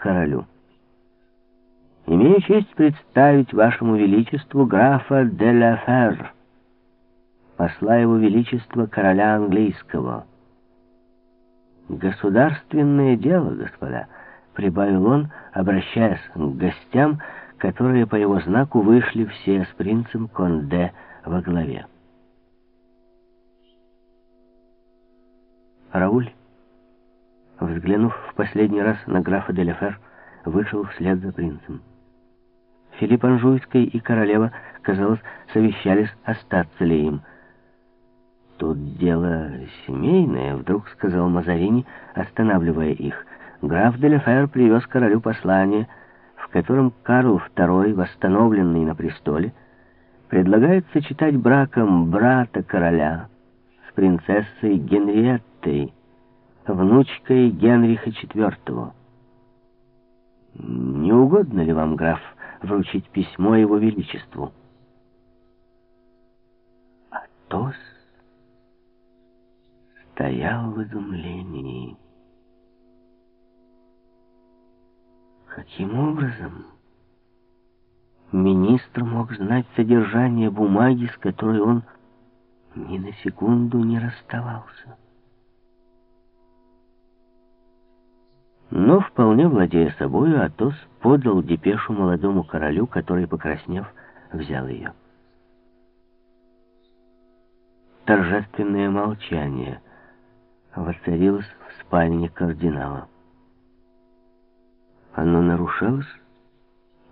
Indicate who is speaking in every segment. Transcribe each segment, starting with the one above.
Speaker 1: королю. «Имею честь представить вашему величеству графа де ла Фер, посла его величества короля английского». «Государственное дело, господа», — прибавил он, обращаясь к гостям, которые по его знаку вышли все с принцем Конде во главе. Рауль, взглянув в последний раз на графа де Лефер, вышел вслед за принцем. Филипп Анжуйский и королева, казалось, совещались, остаться ли им. «Тут дело семейное», — вдруг сказал Мазарини, останавливая их. Граф де Лефер привез королю послание, в котором Карл II, восстановленный на престоле, предлагает сочетать браком брата короля с принцессой Генриеттой, внучкой Генриха IV. Не угодно ли вам, граф, вручить письмо его величеству? Атос стоял в изумлении. Каким образом министр мог знать содержание бумаги, с которой он ни на секунду не расставался? Но, вполне владея собою, Атос подал депешу молодому королю, который, покраснев, взял ее. Торжественное молчание воцарилось в спальне кардинала. Оно нарушалось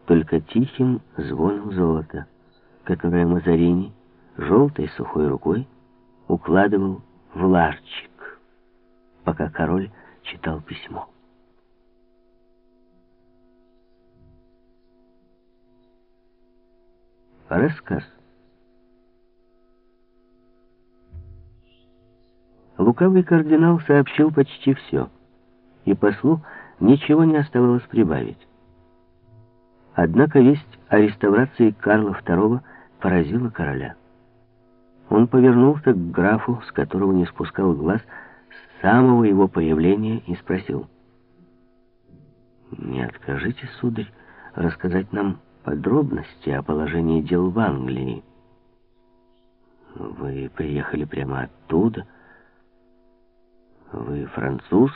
Speaker 1: только тихим звоном золота, которое Мазарини желтой сухой рукой укладывал в ларчик, пока король читал письмо. Рассказ. Лукавый кардинал сообщил почти все, и послу ничего не оставалось прибавить. Однако весть о реставрации Карла II поразила короля. Он повернулся к графу, с которого не спускал глаз, с самого его появления и спросил. «Не откажите, сударь, рассказать нам подробности о положении дел в Англии. Вы приехали прямо оттуда. Вы француз,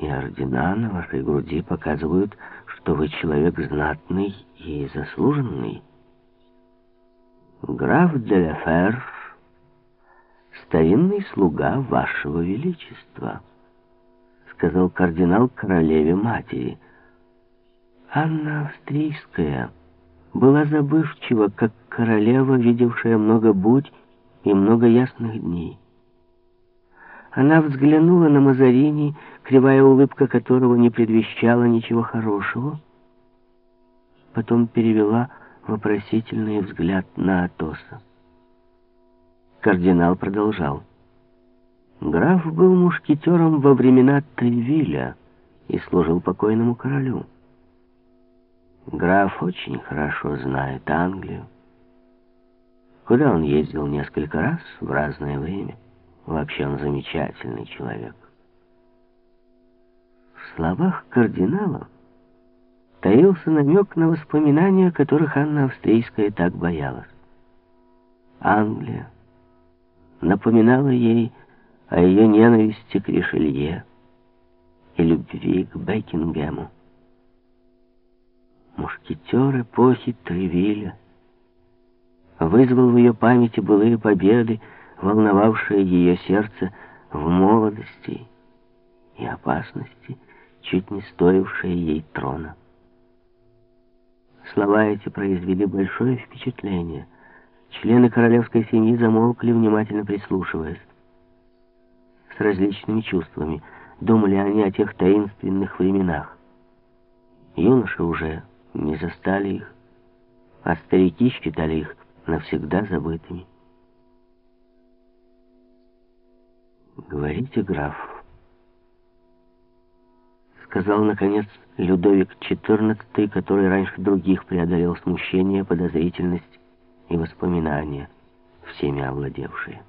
Speaker 1: и ордена на вашей груди показывают, что вы человек знатный и заслуженный. Граф де Лефер — старинный слуга вашего величества, сказал кардинал королеве-матери — Анна Австрийская была забывчива, как королева, видевшая много будь и много ясных дней. Она взглянула на Мазарини, кривая улыбка которого не предвещала ничего хорошего, потом перевела вопросительный взгляд на Атоса. Кардинал продолжал. Граф был мушкетером во времена Тревиля и служил покойному королю. Граф очень хорошо знает Англию. Куда он ездил несколько раз в разное время. Вообще он замечательный человек. В словах кардинала таился намек на воспоминания, которых Анна Австрийская так боялась. Англия напоминала ей о ее ненависти к Ришелье и любви к Бекингему мушкетер эпохи Тревиля, вызвал в ее памяти былые победы, волновавшие ее сердце в молодости и опасности, чуть не стоившие ей трона. Слова эти произвели большое впечатление. Члены королевской семьи замолкли, внимательно прислушиваясь. С различными чувствами думали они о тех таинственных временах. Юноша уже не застали их, а старики считали их навсегда забытыми. «Говорите, граф», — сказал, наконец, Людовик XIV, который раньше других преодолел смущение, подозрительность и воспоминания, всеми овладевшие.